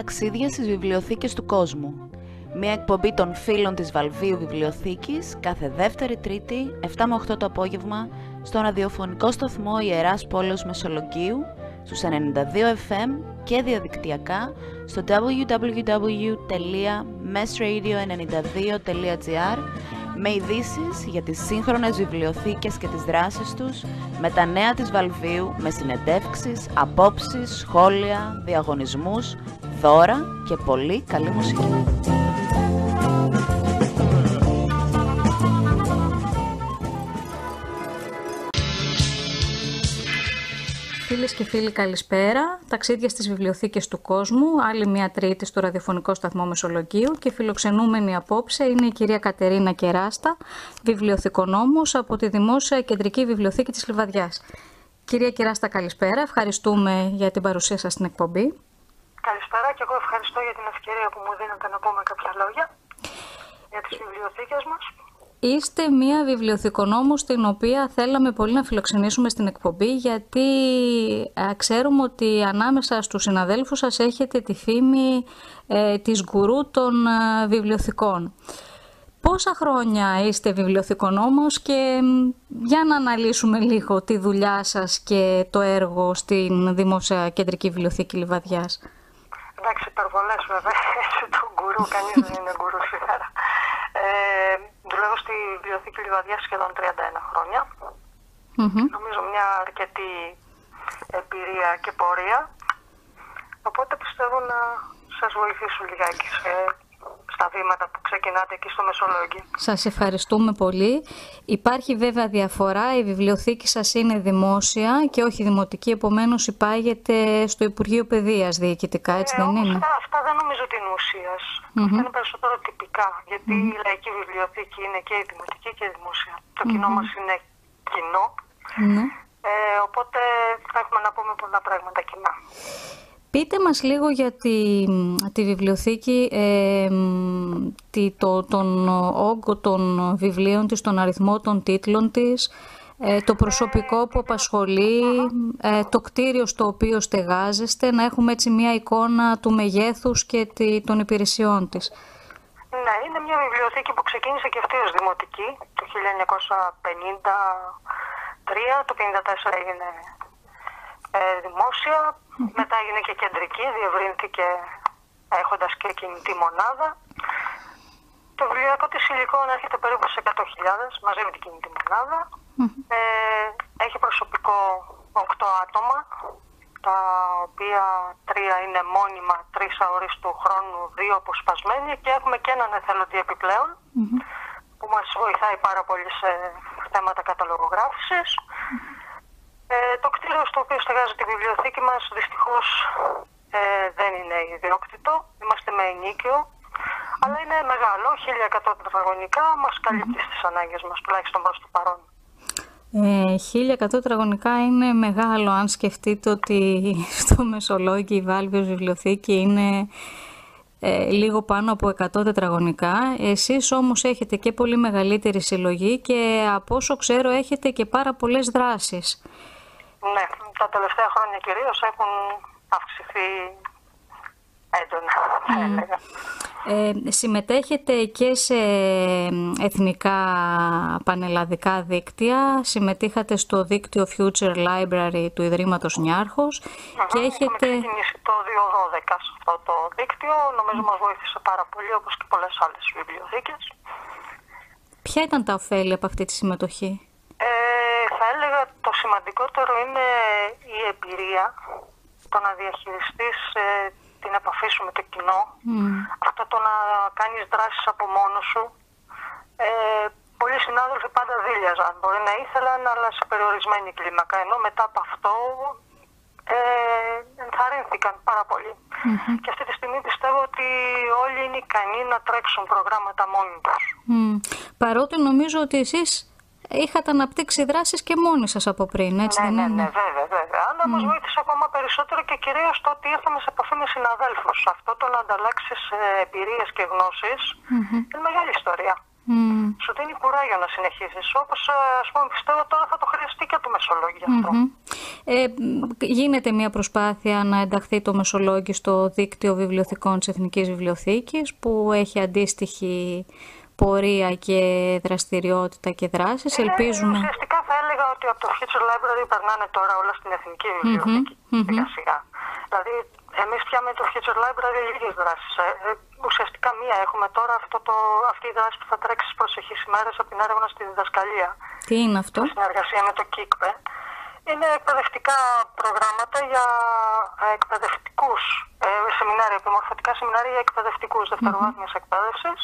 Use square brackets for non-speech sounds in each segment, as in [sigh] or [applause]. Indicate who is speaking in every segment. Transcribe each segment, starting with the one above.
Speaker 1: ταξίδια στις βιβλιοθήκες του κόσμου. Μια εκπομπή των φίλων της Βαλβίου Βιβλιοθήκης κάθε δεύτερη τρίτη 7 με 8 το απόγευμα στον ραδιοφωνικό σταθμό Ιεράς Πόλεως Μεσολογγίου στους 92 FM και διαδικτυακά στο www.mesradio92.gr με ειδήσεις για τις σύγχρονες βιβλιοθήκες και τις δράσεις τους, με τα νέα της Βαλβίου, με συνεντεύξεις, απόψεις, σχόλια, διαγωνισμούς, δώρα και πολύ καλή μουσική. Φίλες και φίλοι, καλησπέρα. Ταξίδια στις βιβλιοθήκες του κόσμου, άλλη μια τρίτη στο ραδιοφωνικό σταθμό Μεσολογγίου και φιλοξενούμενη απόψε είναι η κυρία Κατερίνα Κεράστα, βιβλιοθηκονόμος από τη Δημόσια Κεντρική Βιβλιοθήκη της Λιβαδιάς. Κυρία Κεράστα, καλησπέρα. Ευχαριστούμε για την παρουσία σας στην εκπομπή.
Speaker 2: Καλησπέρα και εγώ ευχαριστώ για την ευκαιρία που μου δίνετε να πούμε κάποια λόγια για τις βιβλιοθήκες μας.
Speaker 1: Είστε μία βιβλιοθηκονόμος την οποία θέλαμε πολύ να φιλοξενήσουμε στην εκπομπή γιατί ξέρουμε ότι ανάμεσα στους συναδέλφους σας έχετε τη φήμη ε, της γκουρού των ε, βιβλιοθηκών. Πόσα χρόνια είστε βιβλιοθηκονόμος και για να αναλύσουμε λίγο τη δουλειά σας και το έργο στην Δημόσια Κεντρική Βιβλιοθήκη Λιβαδιάς.
Speaker 2: Εντάξει, υπερβολές βέβαια, [laughs] έτσι το γκουρού, κανείς δεν είναι γκουρού σήμερα. Ε, δουλεύω στη Βιβλιοθήκη Λιβαδιά σχεδόν 31 χρονια Νομίζω μια αρκετή εμπειρία και πορεία. Οπότε πιστεύω να σας βοηθήσουν λιγάκι σε στα βήματα που ξεκινάτε εκεί στο Μεσολόγγι.
Speaker 1: Σας ευχαριστούμε πολύ. Υπάρχει βέβαια διαφορά, η βιβλιοθήκη σας είναι δημόσια και όχι δημοτική, επομένως υπάγεται στο Υπουργείο Παιδείας διοικητικά, έτσι
Speaker 2: ε,
Speaker 1: δεν είναι;
Speaker 2: Αυτά, αυτά δεν νομίζω ότι είναι ουσίας. Mm-hmm. Αυτά είναι περισσότερο τυπικά, γιατί mm-hmm. η λαϊκή βιβλιοθήκη είναι και η δημοτική και η δημόσια. Το κοινό μας είναι κοινό. Ναι. Ε, οπότε θα έχουμε να πούμε πολλά πράγματα κοινά.
Speaker 1: Πείτε μας λίγο για τη, τη βιβλιοθήκη, ε, τη, το, τον όγκο των βιβλίων της, τον αριθμό των τίτλων της, ε, το προσωπικό που απασχολεί, ε, το κτίριο στο οποίο στεγάζεστε, να έχουμε έτσι μια εικόνα του μεγέθους και τη, των υπηρεσιών της.
Speaker 2: Ναι, είναι μια βιβλιοθήκη που ξεκίνησε και αυτή ως δημοτική το 1953, το 1954 έγινε ε, δημόσια, μετά έγινε και κεντρική, διευρύνθηκε έχοντας και κινητή μονάδα. Το βιβλιακό της υλικό έρχεται περίπου σε 100.000 μαζί με την κινητή μονάδα. Ε, έχει προσωπικό 8 άτομα, τα οποία τρία είναι μόνιμα, τρεις αορίστου χρόνου, δύο αποσπασμένοι και έχουμε και έναν εθελοντή που μας βοηθάει πάρα πολύ σε θέματα καταλογογράφησης. Ε, το κτίριο στο οποίο στεγάζεται η βιβλιοθήκη μας δυστυχώς ε, δεν είναι ιδιόκτητο, είμαστε με ενίκιο, αλλά είναι μεγάλο, 1100 τετραγωνικά, μας καλύπτει στις ανάγκες μας, τουλάχιστον προς το παρόν.
Speaker 1: Ε, 1100 τετραγωνικά είναι μεγάλο αν σκεφτείτε ότι [laughs] στο Μεσολόγιο η Βάλβιος Βιβλιοθήκη είναι ε, λίγο πάνω από 100 τετραγωνικά. Εσείς όμως έχετε και πολύ μεγαλύτερη συλλογή και από όσο ξέρω έχετε και πάρα πολλές δράσεις.
Speaker 2: Ναι, τα τελευταία χρόνια κυρίως έχουν αυξηθεί έντονα, mm.
Speaker 1: Ε, συμμετέχετε και σε εθνικά πανελλαδικά δίκτυα, συμμετείχατε στο δίκτυο Future Library του Ιδρύματος Νιάρχος
Speaker 2: και έχετε... Έχουμε ξεκινήσει το 2012 σε αυτό το δίκτυο, νομίζω μας βοήθησε πάρα πολύ όπως και πολλές άλλες βιβλιοθήκες.
Speaker 1: Ποια ήταν τα ωφέλη από αυτή τη συμμετοχή;
Speaker 2: θα έλεγα το σημαντικότερο είναι η εμπειρία, το να διαχειριστείς ε, την επαφή σου με το κοινό, αυτό το να κάνεις δράσεις από μόνος σου. Ε, πολλοί συνάδελφοι πάντα δίλιαζαν, μπορεί να ήθελαν, αλλά σε περιορισμένη κλίμακα, ενώ μετά από αυτό ε, ενθαρρύνθηκαν πάρα Και αυτή τη στιγμή πιστεύω ότι όλοι είναι ικανοί να τρέξουν προγράμματα μόνοι τους.
Speaker 1: Παρότι νομίζω ότι εσείς είχατε αναπτύξει δράσεις και μόνοι σας από πριν, έτσι
Speaker 2: ναι,
Speaker 1: δεν
Speaker 2: ναι, είναι; Ναι, βέβαια, βέβαια. Αλλά mm. μα βοήθησε ακόμα περισσότερο και κυρίως το ότι ήρθαμε σε επαφή με συναδέλφους. Αυτό το να ανταλλάξεις εμπειρίες και γνώσεις είναι μεγάλη ιστορία.
Speaker 1: Mm.
Speaker 2: Σου δίνει κουράγιο να συνεχίσεις. Όπως ε, ας πούμε πιστεύω τώρα θα το χρειαστεί και το μεσολόγιο αυτό.
Speaker 1: Ε, γίνεται μια προσπάθεια να ενταχθεί το μεσολόγιο στο δίκτυο βιβλιοθηκών της Εθνικής Βιβλιοθήκης που έχει αντίστοιχη πορεία και δραστηριότητα και δράσεις.
Speaker 2: Είναι,
Speaker 1: Ελπίζουμε...
Speaker 2: Ουσιαστικά θα έλεγα ότι από το Future Library περνάνε τώρα όλα στην Εθνική Βιβλιοθήκη. Σιγά σιγά. Δηλαδή εμείς πια με το Future Library λίγες δράσεις. Ε, ε, ουσιαστικά μία έχουμε τώρα αυτό το, αυτή η δράση που θα τρέξει στις προσεχείς ημέρες από την έρευνα στη διδασκαλία.
Speaker 1: Τι είναι αυτό;
Speaker 2: Στη συνεργασία με το ΚΙΚΠΕ. Είναι εκπαιδευτικά προγράμματα για εκπαιδευτικούς ε, σεμινάρια, επιμορφωτικά σεμινάρια για εκπαιδευτικούς δευτεροβάθμιας εκπαίδευσης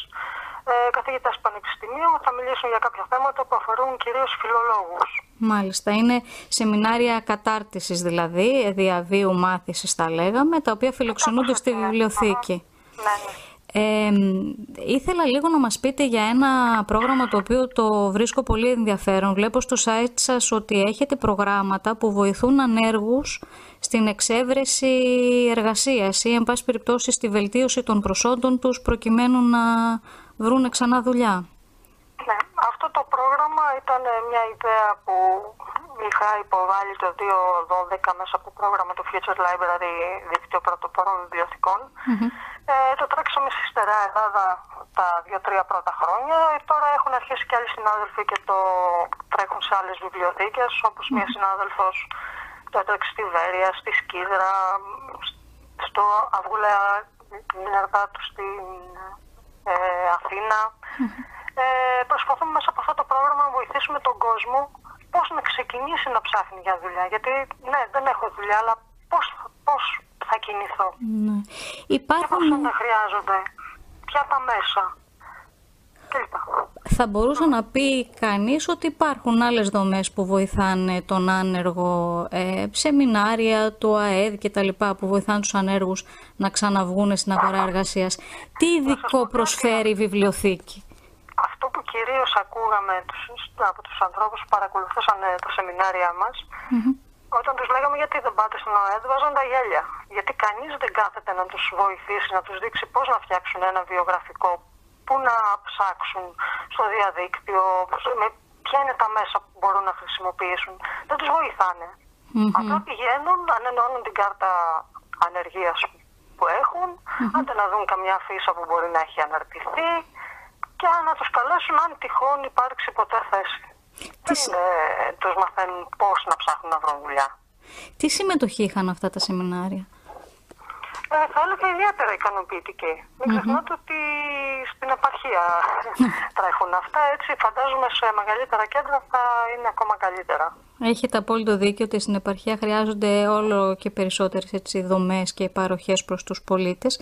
Speaker 2: ε, καθηγητές πανεπιστημίου θα μιλήσουν για κάποια θέματα που αφορούν κυρίως φιλολόγους.
Speaker 1: Μάλιστα. Είναι σεμινάρια κατάρτισης δηλαδή, διαβίου μάθησης τα λέγαμε, τα οποία φιλοξενούνται στη βιβλιοθήκη.
Speaker 2: Ναι, ναι.
Speaker 1: Ε, ήθελα λίγο να μας πείτε για ένα πρόγραμμα το οποίο το βρίσκω πολύ ενδιαφέρον. Βλέπω στο site σας ότι έχετε προγράμματα που βοηθούν ανέργους στην εξέβρεση εργασίας ή εν πάση περιπτώσει στη βελτίωση των προσόντων τους προκειμένου να βρουν ξανά δουλειά.
Speaker 2: Ναι, αυτό το πρόγραμμα ήταν μια ιδέα που είχα υποβάλει το 2012 μέσα από το πρόγραμμα του Future Library Δίκτυο Πρωτοπόρων Ε, το τρέξαμε στη Στερεά Ελλάδα τα δύο-τρία πρώτα χρόνια. Ε, τώρα έχουν αρχίσει και άλλοι συνάδελφοι και το τρέχουν σε άλλες βιβλιοθήκες, όπως μια συνάδελφος το έτρεξε στη Βέρεια, στη Σκίδρα, στο Αυγουλέα, την του στην ε, Αθήνα. Ε, προσπαθούμε μέσα από αυτό το πρόγραμμα να βοηθήσουμε τον κόσμο πώς να ξεκινήσει να ψάχνει για δουλειά. Γιατί ναι, δεν έχω δουλειά, αλλά πώς, πώς θα κινηθώ.
Speaker 1: Ναι. Υπάρχουν... Και
Speaker 2: πώς θα χρειάζονται. Ποια τα μέσα.
Speaker 1: Θα μπορούσε να πει κανείς ότι υπάρχουν άλλες δομές που βοηθάνε τον άνεργο, ε, σεμινάρια, το ΑΕΔ και τα λοιπά που βοηθάνε τους ανέργους να ξαναβγούν στην αγορά εργασίας. Τι ειδικό προσφέρει η βιβλιοθήκη;
Speaker 2: Αυτό που κυρίως ακούγαμε από τους ανθρώπους που παρακολουθούσαν ε, τα σεμινάρια μας, όταν τους λέγαμε γιατί δεν πάτε στην ΑΕΔ, βάζαν τα γέλια. Γιατί κανείς δεν κάθεται να τους βοηθήσει, να τους δείξει πώς να φτιάξουν ένα βιογραφικό πού να ψάξουν στο διαδίκτυο, με ποια είναι τα μέσα που μπορούν να χρησιμοποιήσουν. Δεν τους βοηθάνε. Mm-hmm. Απλά πηγαίνουν, ανενώνουν την κάρτα ανεργίας που έχουν, mm-hmm. άντε να δουν καμιά φύσα που μπορεί να έχει αναρτηθεί και να τους καλέσουν αν τυχόν υπάρξει ποτέ θέση. Δεν είναι, τους μαθαίνουν πώς να ψάχνουν να βρουν δουλειά.
Speaker 1: Τι συμμετοχή είχαν αυτά τα σεμινάρια;
Speaker 2: Ε, θα έλεγα ιδιαίτερα ικανοποιητική. Μην ξεχνάτε ότι στην επαρχία [laughs] τρέχουν αυτά, έτσι φαντάζομαι σε μεγαλύτερα κέντρα θα είναι ακόμα καλύτερα.
Speaker 1: Έχετε απόλυτο δίκιο ότι στην επαρχία χρειάζονται όλο και περισσότερες έτσι, δομές και παροχές προς τους πολίτες.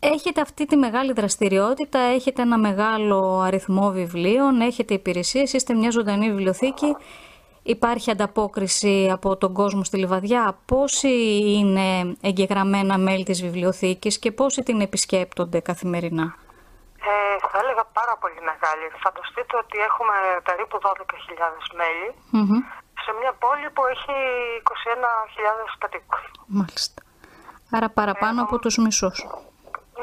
Speaker 1: Έχετε αυτή τη μεγάλη δραστηριότητα, έχετε ένα μεγάλο αριθμό βιβλίων, έχετε υπηρεσίες, είστε μια ζωντανή βιβλιοθήκη. Υπάρχει ανταπόκριση από τον κόσμο στη Λιβαδιά; Πόσοι είναι εγγεγραμμένα μέλη της βιβλιοθήκης και πόσοι την επισκέπτονται καθημερινά;
Speaker 2: Ε, θα έλεγα πάρα πολύ μεγάλη. Φανταστείτε ότι έχουμε περίπου 12.000 μελη σε μια πόλη που έχει 21.000 κατοίκους.
Speaker 1: Μάλιστα. Άρα παραπάνω από τους μισούς.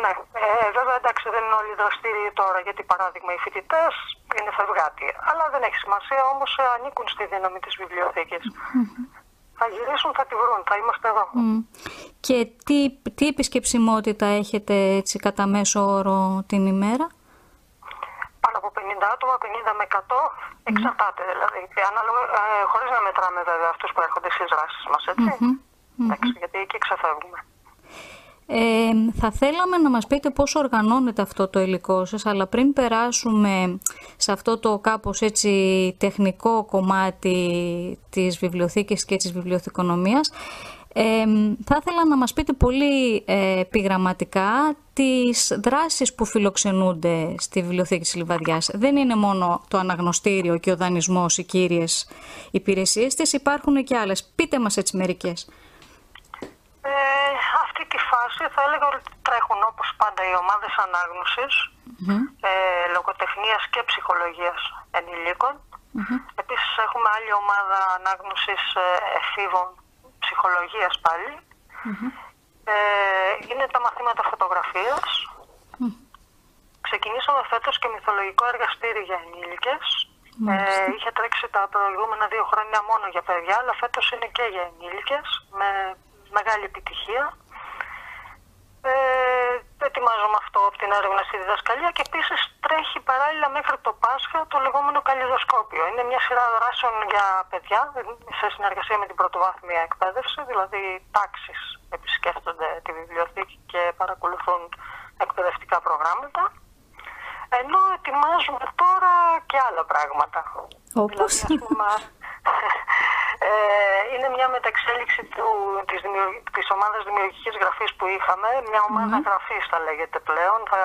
Speaker 2: Ναι, ε, βέβαια εντάξει δεν είναι όλοι δραστήριοι τώρα γιατί παράδειγμα οι φοιτητές είναι φευγάτοι. Αλλά δεν έχει σημασία όμως ε, ανήκουν στη δύναμη της βιβλιοθήκης. Θα γυρίσουν, θα τη βρουν, θα είμαστε εδώ.
Speaker 1: Και τι, τι επισκεψιμότητα έχετε έτσι κατά μέσο όρο την ημέρα;
Speaker 2: Πάνω από 50 άτομα, 50 με 100, εξαρτάται δηλαδή. Ανάλογα, ε, χωρίς να μετράμε βέβαια αυτούς που έρχονται στις δράσεις μας, έτσι. Εντάξει, γιατί εκεί ξεφεύγουμε.
Speaker 1: Ε, θα θέλαμε να μας πείτε πώς οργανώνεται αυτό το υλικό σας, αλλά πριν περάσουμε σε αυτό το κάπως έτσι τεχνικό κομμάτι της βιβλιοθήκης και της βιβλιοθηκονομίας, ε, θα ήθελα να μας πείτε πολύ ε, επιγραμματικά τις δράσεις που φιλοξενούνται στη Βιβλιοθήκη της Λιβαδιάς. Δεν είναι μόνο το αναγνωστήριο και ο δανεισμός οι κύριες υπηρεσίες της, υπάρχουν και άλλες. Πείτε μας έτσι μερικές.
Speaker 2: Ε, αυτή τη φάση θα έλεγα ότι τρέχουν όπως πάντα οι ομάδες ανάγνωσης, ε, λογοτεχνίας και ψυχολογίας ενηλίκων. Επίσης έχουμε άλλη ομάδα ανάγνωσης ε, εφήβων ψυχολογίας πάλι. Ε, είναι τα μαθήματα φωτογραφίας, ξεκινήσαμε φέτος και μυθολογικό εργαστήρι για ενήλικες. Ε, είχε τρέξει τα προηγούμενα δύο χρόνια μόνο για παιδιά, αλλά φέτος είναι και για ενήλικες, με μεγάλη επιτυχία. Ε, ετοιμάζομαι αυτό από την έρευνα στη διδασκαλία και επίσης τρέχει παράλληλα μέχρι το Πάσχα το λεγόμενο καλλιδοσκόπιο. Είναι μια σειρά δράσεων για παιδιά σε συνεργασία με την πρωτοβάθμια εκπαίδευση, δηλαδή τάξεις επισκέφτονται τη βιβλιοθήκη και παρακολουθούν εκπαιδευτικά προγράμματα. Ενώ ετοιμάζουμε τώρα και άλλα πράγματα.
Speaker 1: Όπως; Δηλαδή,
Speaker 2: ε, είναι μια μεταξέλιξη του, της, της ομάδας δημιουργικής γραφής που είχαμε. Μια ομάδα mm. γραφής θα λέγεται πλέον. Θα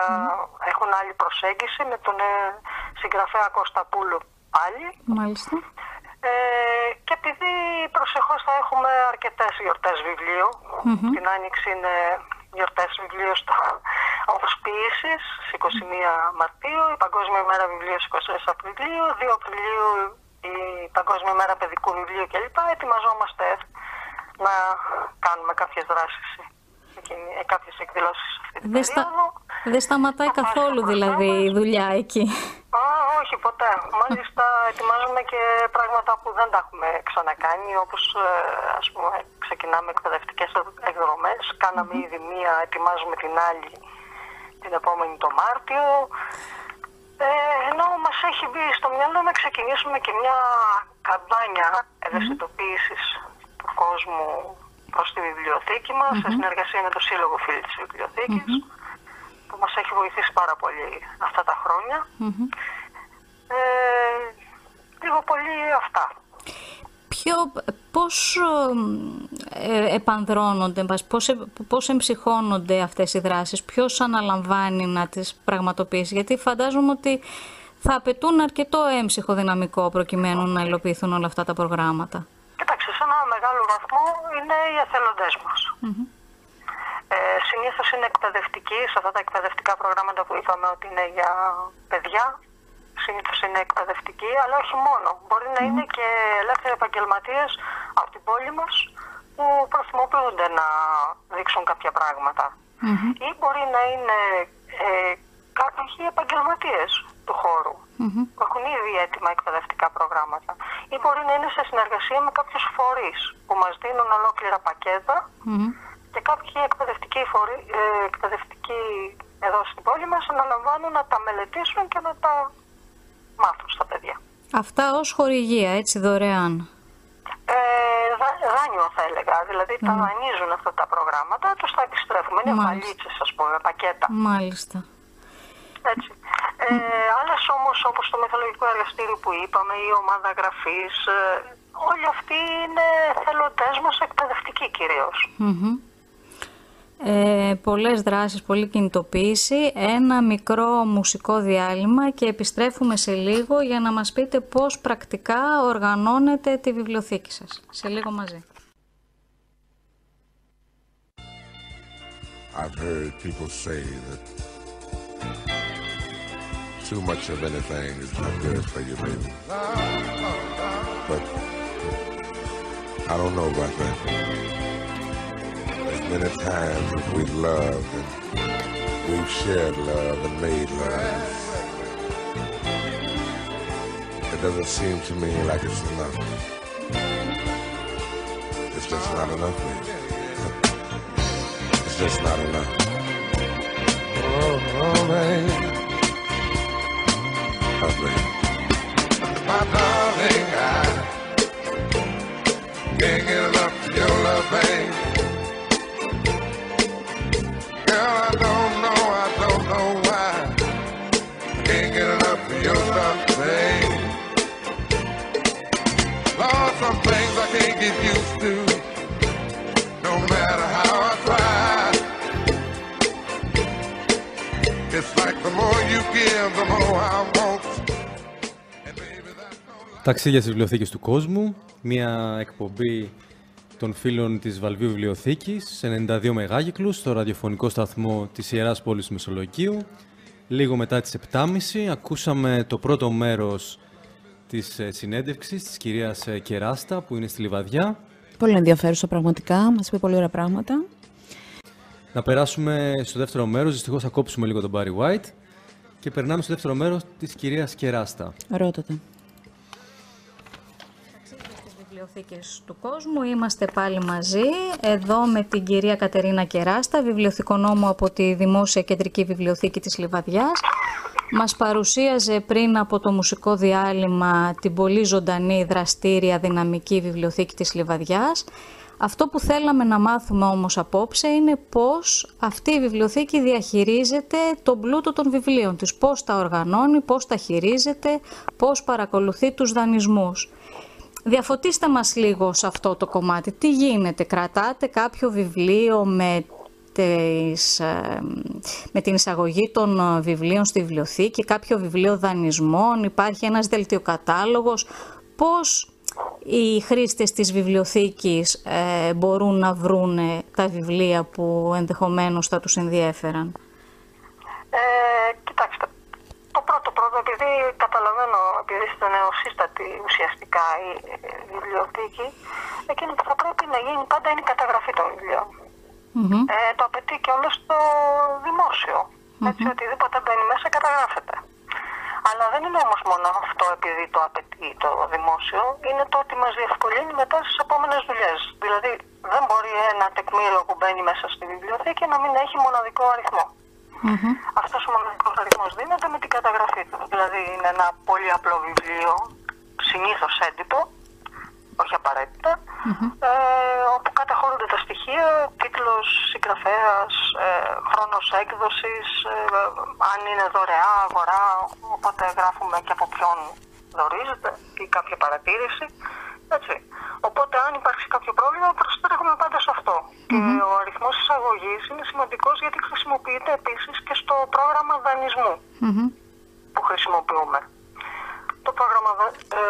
Speaker 2: έχουν άλλη προσέγγιση με τον ε, συγγραφέα Κωσταπούλου πάλι.
Speaker 1: Μάλιστα.
Speaker 2: Ε, και επειδή προσεχώς θα έχουμε αρκετές γιορτές βιβλίου, την Άνοιξη είναι γιορτές βιβλίου στο όπως ποιήσεις, 21 Μαρτίου, η Παγκόσμια ημέρα βιβλίου 24 Απριλίου, 2 Απριλίου η Παγκόσμια ημέρα παιδικού βιβλίου κλπ. Ετοιμαζόμαστε να κάνουμε κάποιες δράσεις ε, κάποιες εκδηλώσεις αυτή την
Speaker 1: δεν, στα... δεν σταματάει καθόλου δηλαδή η δουλειά εκεί.
Speaker 2: Α, όχι ποτέ. Μάλιστα ετοιμάζουμε και πράγματα που δεν τα έχουμε ξανακάνει όπως ε, ας πούμε ξεκινάμε εκπαιδευτικές εκδρομές. Κάναμε ήδη μία, ετοιμάζουμε την άλλη την επόμενη το Μάρτιο. Ε, ενώ μα έχει μπει στο μυαλό να ξεκινήσουμε και μια καμπάνια ευαισθητοποίησης του κόσμου προς τη βιβλιοθήκη μας, σε συνεργασία με το Σύλλογο Φίλοι της Βιβλιοθήκης, που μας έχει βοηθήσει πάρα πολύ αυτά τα χρόνια. Ε, λίγο πολύ αυτά.
Speaker 1: Ποιο, πώς ε, επανδρώνονται, πώς, πώς εμψυχώνονται αυτές οι δράσεις, ποιος αναλαμβάνει να τις πραγματοποιήσει, γιατί φαντάζομαι ότι θα απαιτούν αρκετό έμψυχο δυναμικό προκειμένου να υλοποιηθούν όλα αυτά τα προγράμματα.
Speaker 2: Κοιτάξτε, σε ένα μεγάλο βαθμό είναι οι εθελοντές μας. Mm-hmm. Ε, συνήθως είναι εκπαιδευτικοί, σε αυτά τα εκπαιδευτικά προγράμματα που είπαμε ότι είναι για παιδιά, συνήθως είναι εκπαιδευτικοί, αλλά όχι μόνο. Μπορεί να είναι και ελεύθεροι επαγγελματίες από την πόλη μας που προθυμοποιούνται να δείξουν κάποια Ή μπορεί να είναι ε, κάποιοι επαγγελματίες του χώρου που έχουν ήδη έτοιμα εκπαιδευτικά προγράμματα. Ή μπορεί να είναι σε συνεργασία με κάποιους φορείς που μας δίνουν ολόκληρα και κάποιοι εκπαιδευτικοί, φορεί, ε, εκπαιδευτικοί εδώ στην πόλη μας αναλαμβάνουν να τα μελετήσουν και να τα μάθουν στα παιδιά.
Speaker 1: Αυτά ως χορηγία, έτσι δωρεάν.
Speaker 2: Ε, δάνειο θα έλεγα, δηλαδή mm. τα δανείζουν αυτά τα προγράμματα, τους τα επιστρέφουμε, είναι βαλίτσες ας πούμε, πακέτα.
Speaker 1: Μάλιστα.
Speaker 2: Έτσι. Ε, άλλες όμως όπως το μεθολογικό εργαστήριο που είπαμε, η ομάδα γραφής, ε, όλοι αυτοί είναι θελοντές μας εκπαιδευτικοί κυρίως
Speaker 1: ε, πολλές δράσεις, πολλή κινητοποίηση, ένα μικρό μουσικό διάλειμμα και επιστρέφουμε σε λίγο για να μας πείτε πώς πρακτικά οργανώνετε τη βιβλιοθήκη σας. Σε λίγο μαζί. I've heard people say that too much of anything is not good for you, baby. But I don't know about that. many times we've loved and we've shared love and made love. It doesn't seem to me like it's enough. It's just not enough, baby. It's just not enough. Oh, oh baby darling, my darling, I can't get enough of your love, babe.
Speaker 3: Girl, I don't know, I don't know why. Can't get enough of your love, babe. Lord, some things I can't get used to, no matter how I try. It's like the more you give, the more I want.
Speaker 1: Ταξίδια στις βιβλιοθήκες του κόσμου, μια εκπομπή των φίλων της Βαλβίου Βιβλιοθήκης σε 92 μεγάγυκλους στο ραδιοφωνικό σταθμό της Ιεράς Πόλης Μεσολογγίου. Λίγο μετά τις 7.30 ακούσαμε το πρώτο μέρος της ε, συνέντευξης της κυρίας ε, Κεράστα που είναι στη Λιβαδιά.
Speaker 4: Πολύ ενδιαφέρουσα πραγματικά, μας είπε πολύ ωραία πράγματα.
Speaker 1: Να περάσουμε στο δεύτερο μέρος, δυστυχώς θα κόψουμε λίγο τον Barry White
Speaker 5: Και περνάμε στο δεύτερο μέρος της κυρίας Κεράστα.
Speaker 4: Ρώτατε.
Speaker 1: Βιβλιοθήκες του κόσμου. Είμαστε πάλι μαζί, εδώ με την κυρία Κατερίνα Κεράστα, βιβλιοθηκονόμο από τη Δημόσια Κεντρική Βιβλιοθήκη της Λιβαδιάς. Μας παρουσίαζε πριν από το μουσικό διάλειμμα την πολύ ζωντανή, δραστήρια, δυναμική βιβλιοθήκη της Λιβαδιάς. Αυτό που θέλαμε να μάθουμε όμως απόψε είναι πώς αυτή η βιβλιοθήκη διαχειρίζεται τον πλούτο των βιβλίων της, πώς τα οργανώνει, πώς τα χειρίζεται, πώς παρακολουθεί τους δανεισμούς. Διαφωτίστε μας λίγο σε αυτό το κομμάτι. Τι γίνεται, κρατάτε κάποιο βιβλίο με, τις, ε, με την εισαγωγή των ε, βιβλίων στη βιβλιοθήκη, κάποιο βιβλίο δανεισμών, υπάρχει ένας δελτιοκατάλογος. Πώς οι χρήστες της βιβλιοθήκης ε, μπορούν να βρούνε τα βιβλία που ενδεχομένως θα τους ενδιέφεραν;
Speaker 2: Ε, κοιτάξτε, το πρώτο πρώτο, επειδή καταλαβαίνω, επειδή είστε νεοσύστατη ουσιαστικά η βιβλιοθήκη, εκείνο που θα πρέπει να γίνει πάντα είναι η καταγραφή των βιβλιων Ε, το απαιτεί και όλο το δημόσιο. Έτσι, οτιδήποτε μπαίνει μέσα καταγράφεται. Αλλά δεν είναι όμως μόνο αυτό επειδή το απαιτεί το δημόσιο, είναι το ότι μας διευκολύνει μετά στις επόμενες δουλειές. Δηλαδή δεν μπορεί ένα τεκμήριο που μπαίνει μέσα στη βιβλιοθήκη να μην έχει μοναδικό αριθμό. Mm-hmm. Αυτός ο μοναδικός αριθμός δίνεται με την καταγραφή του. Δηλαδή είναι ένα πολύ απλό βιβλίο, συνήθως έντυπο, όχι απαραίτητα, ε, όπου καταχωρούνται τα στοιχεία, τίτλος, συγγραφέας, ε, χρόνος έκδοσης, ε, αν είναι δωρεά, αγορά, οπότε γράφουμε και από ποιον δορίζεται ή κάποια παρατήρηση. Έτσι. Οπότε αν υπάρξει κάποιο πρόβλημα προστρέχουμε πάντα σε αυτό. Και ο αριθμός εισαγωγή είναι σημαντικός γιατί χρησιμοποιείται επίσης και στο πρόγραμμα που χρησιμοποιούμε. Το πρόγραμμα ε,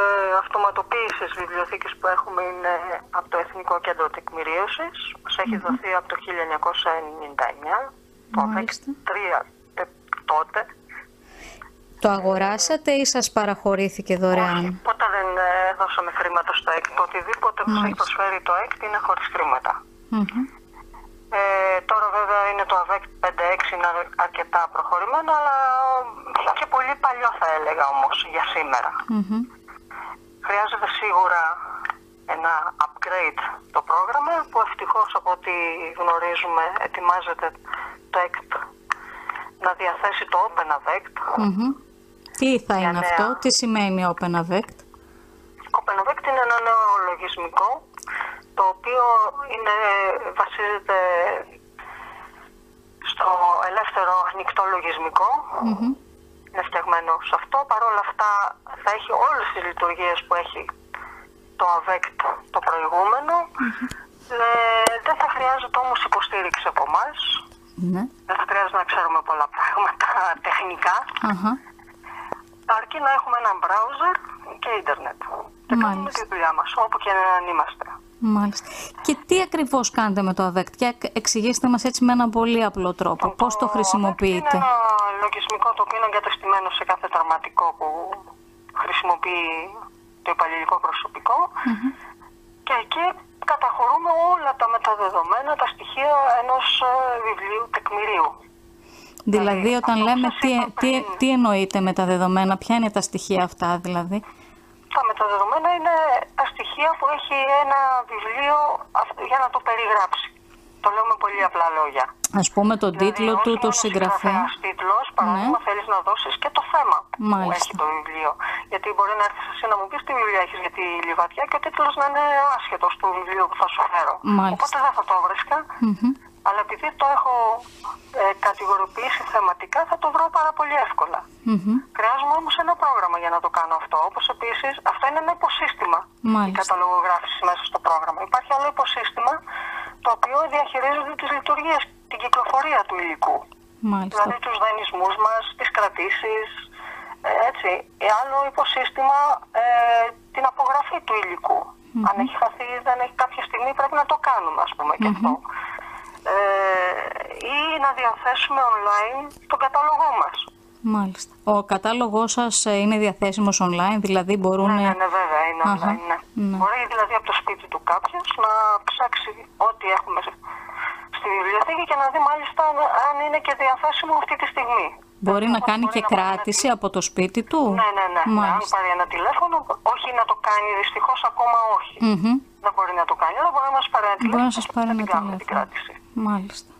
Speaker 2: αυτοματοποίησης βιβλιοθήκης που έχουμε είναι από το Εθνικό Κέντρο Τεκμηρίωσης. Μας έχει δοθεί από το 1999, το 2003 ε, τότε.
Speaker 1: Το αγοράσατε ή σας παραχωρήθηκε δωρεάν;
Speaker 2: Όχι, ποτέ δεν ε, δώσαμε χρήματα στο ΕΚΤ. Οτιδήποτε που έχει προσφέρει το ΕΚΤ είναι χωρίς χρήματα. Ε, τώρα βέβαια είναι το ΑΒΕΚ 5-6 είναι αρκετά προχωρημένο, αλλά και πολύ παλιό θα έλεγα όμως για σήμερα. Χρειάζεται σίγουρα ένα upgrade το πρόγραμμα που ευτυχώς από ό,τι γνωρίζουμε ετοιμάζεται το ΕΚΤ να διαθέσει το Open AVECT.
Speaker 1: Τι θα είναι αυτό, τι σημαίνει Open AVECT;
Speaker 2: Open AVECT είναι ένα νέο λογισμικό το οποίο είναι, βασίζεται στο ελεύθερο ανοιχτό Είναι φτιαγμένο σε αυτό. Παρ' όλα αυτά θα έχει όλες τις λειτουργίες που έχει το AVECT το προηγούμενο. Ε, δεν θα χρειάζεται όμως υποστήριξη από εμάς. Ναι. Δεν θα χρειάζεται να ξέρουμε πολλά πράγματα [laughs] τεχνικά. Αρκεί να έχουμε ένα browser και ίντερνετ. Και κάνουμε τη δουλειά μας, όπου και αν είμαστε.
Speaker 1: Μάλιστα. Και τι ακριβώς κάνετε με το AVECT, και εξηγήστε μας έτσι με έναν πολύ απλό τρόπο. Το Πώς το χρησιμοποιείτε.
Speaker 2: Είναι ένα λογισμικό το οποίο είναι εγκαταστημένο σε κάθε τερματικό που χρησιμοποιεί το υπαλληλικό Και εκεί καταχωρούμε όλα τα μεταδεδομένα, τα στοιχεία ενός ε, βιβλίου τεκμηρίου.
Speaker 1: Δηλαδή, όταν λέμε τι, τι, τι εννοείται με τα δεδομένα, ποια είναι τα στοιχεία αυτά δηλαδή;
Speaker 2: Τα μεταδεδομένα είναι τα στοιχεία που έχει ένα βιβλίο για να το περιγράψει. Το λέω με πολύ απλά λόγια.
Speaker 1: Α πούμε τον δηλαδή, τίτλο του, το συγγραφέα.
Speaker 2: Ένα τίτλος, παράδειγμα, ναι. θέλεις να δώσεις και το θέμα Μάλιστα. που έχει το βιβλίο. Γιατί μπορεί να έρθεις εσύ να μου πεις τι βιβλία έχεις για τη λιβαδιά και ο τίτλος να είναι άσχετος του βιβλίου που θα σου φέρω. Μάλιστα. Οπότε δεν θα το βρισκα Αλλά επειδή το έχω ε, κατηγοροποιήσει θεματικά, θα το βρω πάρα πολύ εύκολα. Mm-hmm. Χρειάζομαι όμως ένα πρόγραμμα για να το κάνω αυτό. Όπως επίσης, αυτό είναι ένα υποσύστημα Μάλιστα. η καταλογογράφηση μέσα στο πρόγραμμα. Υπάρχει άλλο υποσύστημα το οποίο διαχειρίζεται τις λειτουργίες, την κυκλοφορία του υλικού. Μάλιστα. Δηλαδή τους δανεισμούς μας, τις κρατήσεις. Ε, έτσι. Ε, άλλο υποσύστημα ε, την απογραφή του υλικού. Αν έχει χαθεί ή δεν έχει κάποια στιγμή πρέπει να το κάνουμε ας πούμε και αυτό. Ε, ή να διαθέσουμε online τον κατάλογό μας.
Speaker 1: Μάλιστα. Ο κατάλογός σας ε, είναι διαθέσιμος online, δηλαδή μπορούν...
Speaker 2: Ναι, ναι, ναι βέβαια, είναι online, ναι. ναι. Μπορεί δηλαδή από το σπίτι του κάποιος να ψάξει ό,τι έχουμε στη βιβλιοθήκη και να δει μάλιστα αν είναι και διαθέσιμο αυτή τη στιγμή.
Speaker 1: Μπορεί να
Speaker 2: Οπότε
Speaker 1: κάνει
Speaker 2: μπορεί
Speaker 1: και
Speaker 2: να πάρει ένα
Speaker 1: κράτηση από το σπίτι του;
Speaker 2: Ναι, ναι, ναι. Αν
Speaker 1: Μάλιστα.
Speaker 2: πάρει ένα τηλέφωνο, όχι να το κάνει, δυστυχώς ακόμα όχι.
Speaker 1: Μμμ.
Speaker 2: Δεν μπορεί να το κάνει, αλλά μπορεί να μας πάρει ένα τηλέφωνο.
Speaker 1: Μπορεί να σας πάρει
Speaker 2: και
Speaker 1: ένα
Speaker 2: την κάνουμε την
Speaker 1: τηλέφωνο.
Speaker 2: Κράτηση.
Speaker 1: Μάλιστα.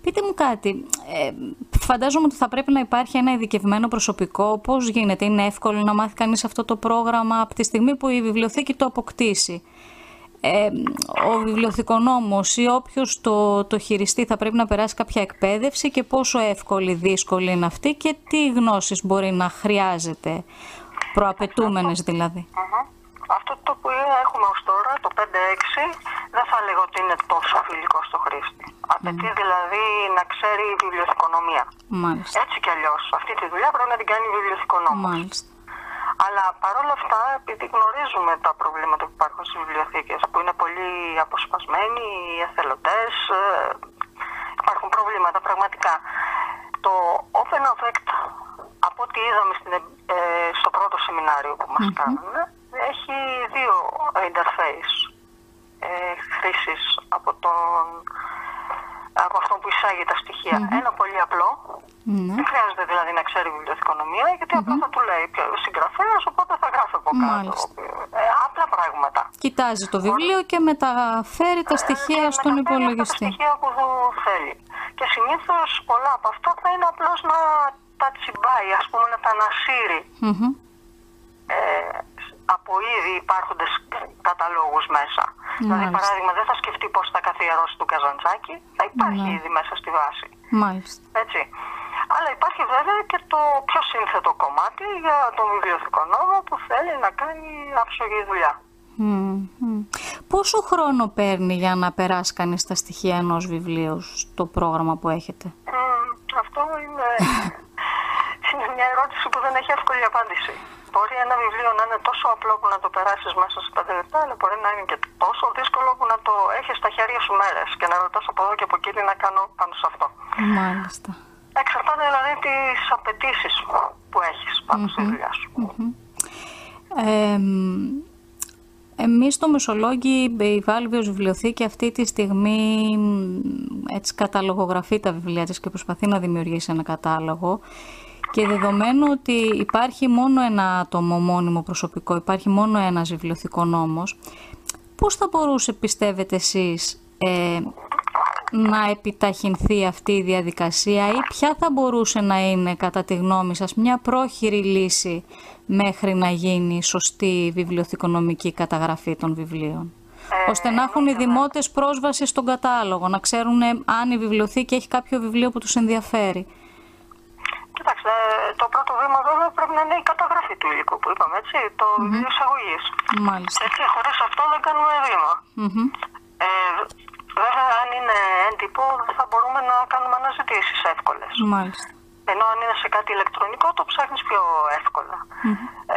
Speaker 1: Πείτε μου κάτι. Ε, φαντάζομαι ότι θα πρέπει να υπάρχει ένα ειδικευμένο προσωπικό. Πώς γίνεται, είναι εύκολο να μάθει κανείς αυτό το πρόγραμμα από τη στιγμή που η βιβλιοθήκη το αποκτήσει; Ε, ο βιβλιοθηκονόμος ή όποιος το, το χειριστεί θα πρέπει να περάσει κάποια εκπαίδευση και πόσο εύκολη, δύσκολη είναι αυτή και τι γνώσεις μπορεί να χρειάζεται, προαπαιτούμενες δηλαδή;
Speaker 2: Μμμ. Αυτό το που έχουμε ως τώρα, το 5-6, δεν θα λέγω ότι είναι τόσο φιλικό στο χρήστη. Απαιτεί δηλαδή να ξέρει βιβλιοθηκονομία.
Speaker 1: Μάλιστα.
Speaker 2: Έτσι κι αλλιώς. Αυτή τη δουλειά πρέπει να την κάνει βιβλιοθηκονόμος.
Speaker 1: Μάλιστα.
Speaker 2: Αλλά παρόλα αυτά, επειδή γνωρίζουμε τα προβλήματα που υπάρχουν στις βιβλιοθήκες, που είναι πολύ αποσπασμένοι, οι εθελοντές, υπάρχουν προβλήματα πραγματικά. Το Open Effect, από ό,τι είδαμε στην, ε, στο πρώτο σεμινάριο που μας κάνανε, έχει δύο interface ε, χρήσης από, τον, από αυτό που εισάγει τα στοιχεια Ένα πολύ απλό,
Speaker 1: Ναι.
Speaker 2: δεν χρειάζεται δηλαδή να ξέρει βιβλιοθηκονομία, γιατί απλά θα του λέει ποιο συγγραφέα, οπότε θα γράφει από κάτω.
Speaker 1: Μάλιστα.
Speaker 2: Ε, απλά πράγματα.
Speaker 1: Κοιτάζει το βιβλίο και μεταφέρει τα στοιχεία
Speaker 2: Ε, και
Speaker 1: στον
Speaker 2: μεταφέρει αυτά
Speaker 1: υπολογιστή.
Speaker 2: Τα στοιχεία που θέλει. Και συνήθως πολλά από αυτά θα είναι απλώς να τα τσιμπάει, ας πούμε, να τα ανασύρει
Speaker 1: Μμμ.
Speaker 2: ε, από ήδη υπάρχοντες καταλόγους μέσα. Δηλαδή,
Speaker 1: Μάλιστα.
Speaker 2: παράδειγμα, δεν θα σκεφτεί πώς θα καθιερώσει το καζαντζάκι, θα υπάρχει
Speaker 1: Ναι.
Speaker 2: ήδη μέσα στη βάση.
Speaker 1: Μάλιστα.
Speaker 2: Έτσι. Αλλά υπάρχει βέβαια και το πιο σύνθετο κομμάτι για τον βιβλιοθηκονόμο που θέλει να κάνει άψογη δουλειά.
Speaker 1: Μμμ, μμμ. Πόσο χρόνο παίρνει για να περάσει κανείς τα στοιχεία ενός βιβλίου στο πρόγραμμα που έχετε;
Speaker 2: Μμμ, αυτό είναι, είναι [laughs] μια ερώτηση που δεν έχει εύκολη απάντηση. Μπορεί ένα βιβλίο να είναι τόσο απλό που να το περάσεις μέσα σε πέντε λεπτά, αλλά μπορεί να είναι και τόσο δύσκολο που να το έχεις στα χέρια σου μέρες και να ρωτάς από εδώ και από εκεί τι να κάνω πάνω σε αυτό.
Speaker 1: Μάλιστα.
Speaker 2: Εξαρτάται δηλαδή τις απαιτήσεις που έχεις πάνω στη δουλειά σου.
Speaker 1: Ε, εμείς στο Μεσολόγγι, η Βάλβιος Βιβλιοθήκη αυτή τη στιγμή μ, έτσι καταλογογραφεί τα βιβλία της και προσπαθεί να δημιουργήσει ένα κατάλογο και δεδομένου ότι υπάρχει μόνο ένα άτομο μόνιμο προσωπικό, υπάρχει μόνο ένας βιβλιοθηκονόμος, πώς θα μπορούσε πιστεύετε εσείς ε, να επιταχυνθεί αυτή η διαδικασία ή ποια θα μπορούσε να είναι κατά τη γνώμη σας μια πρόχειρη λύση μέχρι να γίνει σωστή βιβλιοθηκονομική καταγραφή των βιβλίων. ώστε να έχουν οι δημότες πρόσβαση στον κατάλογο, να ξέρουν αν η βιβλιοθήκη έχει κάποιο βιβλίο που τους ενδιαφέρει.
Speaker 2: Κοιτάξτε, το πρώτο βήμα βέβαια πρέπει να είναι η καταγραφή του υλικού που είπαμε, έτσι, το βιβλίο εισαγωγής.
Speaker 1: Μάλιστα.
Speaker 2: Έτσι, χωρίς αυτό δεν κάνουμε βήμα.
Speaker 1: Μμμ.
Speaker 2: Ε, βέβαια, αν είναι έντυπο, δεν θα μπορούμε να κάνουμε αναζητήσεις εύκολες.
Speaker 1: Μάλιστα.
Speaker 2: Ενώ αν είναι σε κάτι ηλεκτρονικό, το ψάχνεις πιο εύκολα.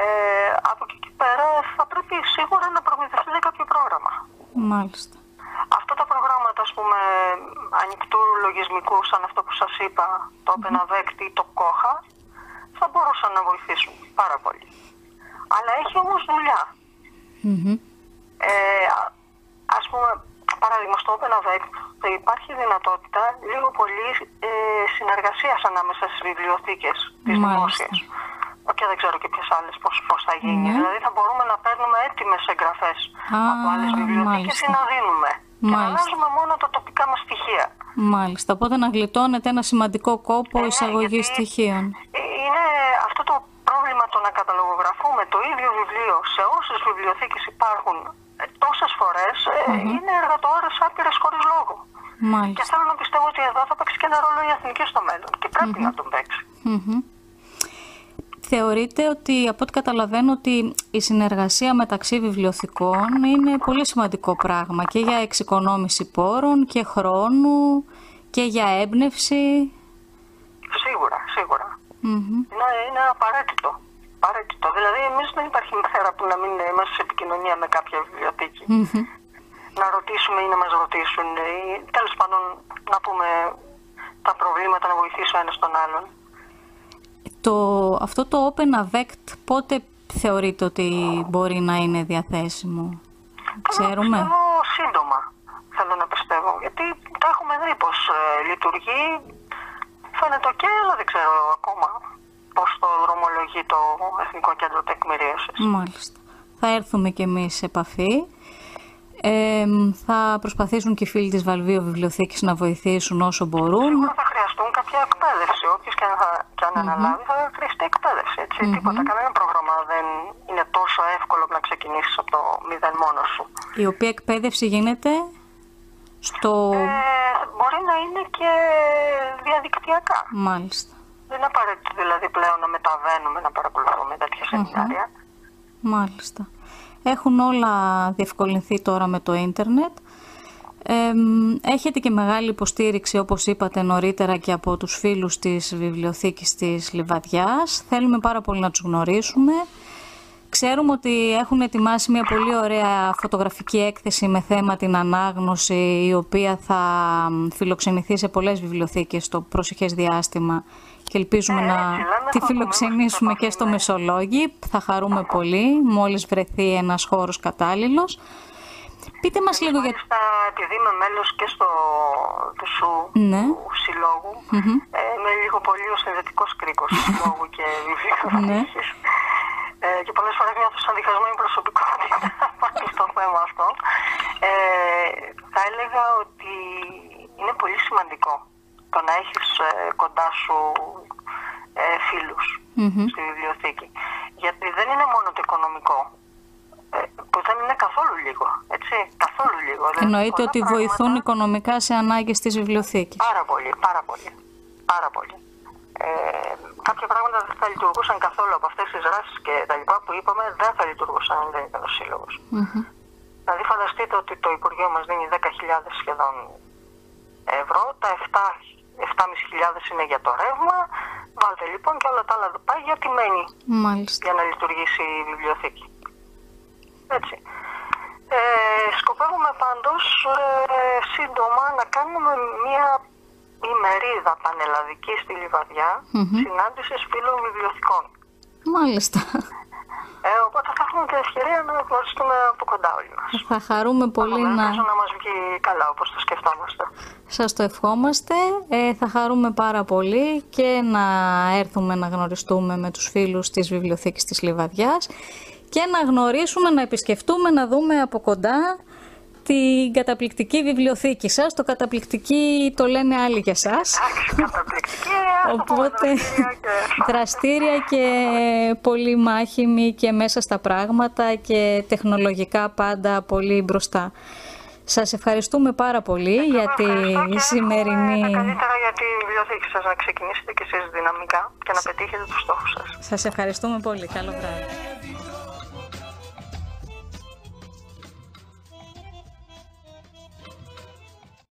Speaker 2: Ε, από εκεί και πέρα, θα πρέπει σίγουρα να προμηθευτείτε κάποιο πρόγραμμα.
Speaker 1: Μάλιστα.
Speaker 2: Αυτά τα προγράμματα, ας πούμε, ανοιχτού λογισμικού, σαν αυτό που σας είπα, το OpenAvect ή το Koha, θα μπορούσαν να βοηθήσουν πάρα πολύ. Αλλά έχει όμως δουλειά.
Speaker 1: Μμμ.
Speaker 2: Ε, α- ας πούμε, παράδειγμα, στο OpenAvect υπάρχει δυνατότητα λίγο πολύ ε, συνεργασίας ανάμεσα στις βιβλιοθήκες της
Speaker 1: Μάλιστα.
Speaker 2: δημόσιας. Και δεν ξέρω και ποιες άλλες πώς, πώς θα γίνει.
Speaker 1: Ναι.
Speaker 2: Δηλαδή θα μπορούμε να παίρνουμε έτοιμες εγγραφές
Speaker 1: Α,
Speaker 2: από άλλες βιβλιοθήκες ή
Speaker 1: μάλιστα.
Speaker 2: να δίνουμε. Και να
Speaker 1: Μάλιστα.
Speaker 2: αλλάζουμε μόνο τα τοπικά μας στοιχεία.
Speaker 1: Μάλιστα. Οπότε να γλιτώνεται ένα σημαντικό κόπο
Speaker 2: Ε, ναι,
Speaker 1: εισαγωγής
Speaker 2: γιατί
Speaker 1: στοιχείων.
Speaker 2: ε, Είναι αυτό το πρόβλημα το να καταλογογραφούμε το ίδιο βιβλίο σε όσες βιβλιοθήκες υπάρχουν ε, τόσες φορές ε, είναι εργατόρες άπειρες χωρίς λόγο. Και
Speaker 1: Μάλιστα.
Speaker 2: θέλω να πιστεύω ότι εδώ θα παίξει και ένα ρόλο η εθνική στο μέλλον και πρεπει να τον παίξει.
Speaker 1: Μμμ. Θεωρείτε ότι, από ό,τι καταλαβαίνω, ότι η συνεργασία μεταξύ βιβλιοθηκών είναι πολύ σημαντικό πράγμα και για εξοικονόμηση πόρων και χρόνου και για έμπνευση;
Speaker 2: Σίγουρα, σίγουρα.
Speaker 1: Μμμ.
Speaker 2: Είναι, είναι απαραίτητο. απαραίτητο. Δηλαδή, εμείς δεν υπάρχει μέρα που να μην είμαστε σε επικοινωνία με κάποια βιβλιοθήκη.
Speaker 1: Μμμ.
Speaker 2: Να ρωτήσουμε ή να μας ρωτήσουν, ή τέλος πάντων να πούμε τα προβλήματα, να βοηθήσω ένας τον άλλον.
Speaker 1: Το, αυτό το Open Avect πότε θεωρείτε ότι μπορεί να είναι διαθέσιμο; Ξέρουμε;
Speaker 2: Θέλω να πιστεύω σύντομα. Θέλω να πιστεύω. Γιατί τα έχουμε δει πώς λειτουργεί. Φαίνεται ok, αλλά δεν ξέρω ακόμα ακόμα πώς το δρομολογεί το Εθνικό Κέντρο Τεκμηρίωσης.
Speaker 1: Μάλιστα. Θα έρθουμε και εμείς σε επαφή. Ε, θα προσπαθήσουν και οι φίλοι της Βαλβίου Βιβλιοθήκης να βοηθήσουν όσο μπορούν.
Speaker 2: Σίγουρα θα χρειαστούν κάποια εκπαίδευση. Όποιος και αν, θα, και αν αναλάβει θα χρειαστεί εκπαίδευση. Έτσι. Τίποτα, κανένα πρόγραμμα δεν είναι τόσο εύκολο να ξεκινήσεις από το μηδέν μόνο σου.
Speaker 1: Η οποία εκπαίδευση γίνεται στο...
Speaker 2: Ε, μπορεί να είναι και διαδικτυακά.
Speaker 1: Μάλιστα.
Speaker 2: Δεν είναι απαραίτητο δηλαδή πλέον να μεταβαίνουμε να παρακολουθούμε τέτοια σεμινάρια.
Speaker 1: Μάλιστα. Έχουν όλα διευκολυνθεί τώρα με το ίντερνετ. έχετε και μεγάλη υποστήριξη, όπως είπατε νωρίτερα, και από τους φίλους της βιβλιοθήκης της Λιβαδιάς. Θέλουμε πάρα πολύ να τους γνωρίσουμε. Ξέρουμε ότι έχουν ετοιμάσει μια πολύ ωραία φωτογραφική έκθεση με θέμα την ανάγνωση, η οποία θα φιλοξενηθεί σε πολλές βιβλιοθήκες στο προσεχές διάστημα και ελπίζουμε
Speaker 2: Ε,
Speaker 1: να
Speaker 2: έτσι λέμε,
Speaker 1: τη
Speaker 2: θα
Speaker 1: φιλοξενήσουμε
Speaker 2: δούμε,
Speaker 1: και στο
Speaker 2: ναι.
Speaker 1: Μεσολόγγι. Θα χαρούμε πολύ μόλις βρεθεί ένας χώρος κατάλληλος. Πείτε μας λίγο για...
Speaker 2: Μάλιστα, επειδή είμαι μέλος και στο του ΣΟΥ,
Speaker 1: Ναι.
Speaker 2: του συλλογου ε, είμαι λίγο πολύ ο συνδετικός κρίκος του συλλόγου και [laughs] βιβλιοθήκης. ε, και πολλές φορές νιώθω σαν διχασμένη προσωπικότητα [laughs] πάνω στο θέμα αυτό. Ε, θα έλεγα ότι είναι πολύ σημαντικό το να έχεις ε, κοντά σου ε, φιλους στη βιβλιοθήκη. Γιατί δεν είναι μόνο το οικονομικό, ε, που δεν είναι καθόλου λίγο, έτσι, καθόλου λίγο. Δηλαδή,
Speaker 1: Εννοείται
Speaker 2: πολλά
Speaker 1: ότι
Speaker 2: πράγματα-
Speaker 1: βοηθούν οικονομικά σε ανάγκες της βιβλιοθήκης.
Speaker 2: Πάρα πολύ, πάρα πολύ. Πάρα πολύ. Ε, κάποια πράγματα δεν θα λειτουργούσαν καθόλου από αυτές τις δράσεις και τα λοιπά που είπαμε, δεν θα λειτουργούσαν αν δεν ήταν ο σύλλογος. Δηλαδή φανταστείτε ότι το Υπουργείο μας δίνει 10.000 σχεδόν ευρώ, τα 7 7.500 είναι για το ρεύμα, βάλτε λοιπόν και όλα τα άλλα εδώ πάει γιατί μένει
Speaker 1: Μάλιστα.
Speaker 2: για να λειτουργήσει η βιβλιοθήκη. Έτσι. Ε, σκοπεύουμε πάντως ε, σύντομα να κάνουμε μια ημερίδα πανελλαδική στη λιβαδια συνάντησης φίλων βιβλιοθηκών.
Speaker 1: Μάλιστα.
Speaker 2: Ε, οπότε θα έχουμε την ευκαιρία να γνωριστούμε από κοντά όλοι μας.
Speaker 1: Θα χαρούμε πολύ να...
Speaker 2: Ελπίζω να μας βγει καλά όπως το σκεφτόμαστε.
Speaker 1: Σας το ευχόμαστε. Ε, θα χαρούμε πάρα πολύ και να έρθουμε να γνωριστούμε με τους φίλους της Βιβλιοθήκης της Λιβαδιάς και να γνωρίσουμε, να επισκεφτούμε, να δούμε από κοντά την καταπληκτική βιβλιοθήκη σας. Το καταπληκτική το λένε άλλοι για σας.
Speaker 2: Εντάξει, καταπληκτική. ας το πούμε,
Speaker 1: Οπότε
Speaker 2: δραστήρια και-
Speaker 1: δραστήρια και πολύ μάχημη και μέσα στα πράγματα και τεχνολογικά πάντα πολύ μπροστά. Σας ευχαριστούμε πάρα πολύ για
Speaker 2: Εγώ
Speaker 1: τη
Speaker 2: ευχαριστώ και
Speaker 1: σημερινή...
Speaker 2: εύχομαι Τα καλύτερα για τη βιβλιοθήκη σας να ξεκινήσετε και εσείς δυναμικά και να πετύχετε τους στόχους σας.
Speaker 1: Σας ευχαριστούμε πολύ. Καλό βράδυ.